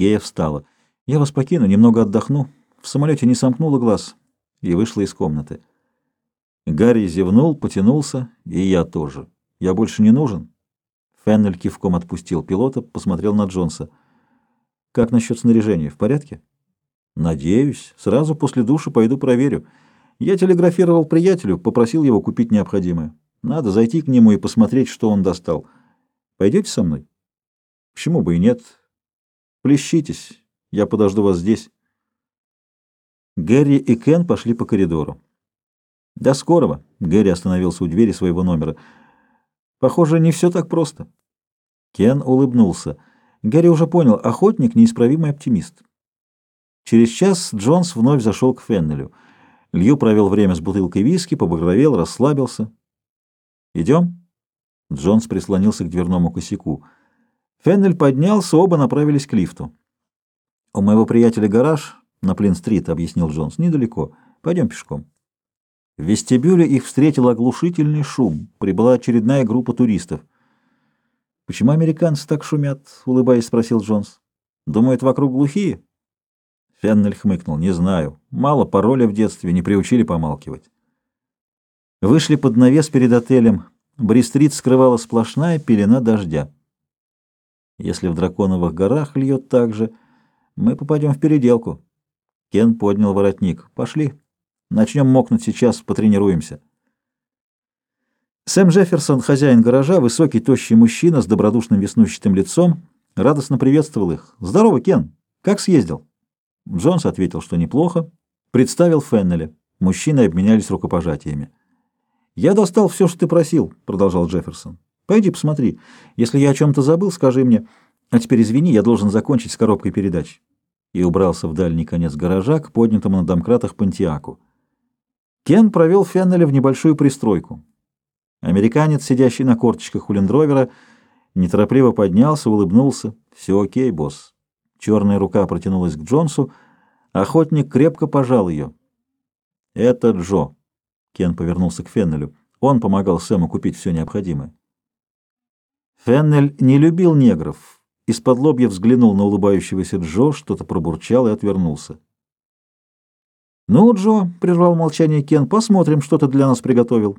Гея встала. «Я вас покину, немного отдохну. В самолете не сомкнула глаз» и вышла из комнаты. Гарри зевнул, потянулся, и я тоже. Я больше не нужен. Феннель кивком отпустил пилота, посмотрел на Джонса. «Как насчет снаряжения? В порядке?» «Надеюсь. Сразу после душа пойду проверю. Я телеграфировал приятелю, попросил его купить необходимое. Надо зайти к нему и посмотреть, что он достал. Пойдете со мной?» «Почему бы и нет? Плещитесь. Я подожду вас здесь». Гэри и Кен пошли по коридору. «До скорого!» — Гэри остановился у двери своего номера. «Похоже, не все так просто». Кен улыбнулся. Гэри уже понял, охотник — неисправимый оптимист. Через час Джонс вновь зашел к Феннелю. Лью провел время с бутылкой виски, побагровел, расслабился. «Идем?» Джонс прислонился к дверному косяку. Феннель поднялся, оба направились к лифту. «У моего приятеля гараж на Плин-стрит», — объяснил Джонс. «Недалеко. Пойдем пешком». В вестибюле их встретил оглушительный шум. Прибыла очередная группа туристов. «Почему американцы так шумят?» — улыбаясь, спросил Джонс. «Думают, вокруг глухие?» Феннель хмыкнул. «Не знаю. Мало пароля в детстве, не приучили помалкивать». Вышли под навес перед отелем. Бристрит скрывала сплошная пелена дождя. Если в Драконовых горах льет так же, мы попадем в переделку. Кен поднял воротник. Пошли. Начнем мокнуть сейчас, потренируемся. Сэм Джефферсон, хозяин гаража, высокий, тощий мужчина с добродушным веснущатым лицом, радостно приветствовал их. «Здорово, Кен! Как съездил?» Джонс ответил, что неплохо. Представил Феннеля. Мужчины обменялись рукопожатиями. «Я достал все, что ты просил», — продолжал Джефферсон. «Пойди посмотри. Если я о чем-то забыл, скажи мне. А теперь извини, я должен закончить с коробкой передач» и убрался в дальний конец гаража к поднятому на домкратах Пантиаку. Кен провел Феннеля в небольшую пристройку. Американец, сидящий на корточках у лендровера, неторопливо поднялся, улыбнулся. «Все окей, босс». Черная рука протянулась к Джонсу, охотник крепко пожал ее. «Это Джо», — Кен повернулся к Феннелю. Он помогал Сэму купить все необходимое. Феннель не любил негров, из-под лобья взглянул на улыбающегося Джо, что-то пробурчал и отвернулся. «Ну, Джо», — прервал молчание Кен, — «посмотрим, что ты для нас приготовил».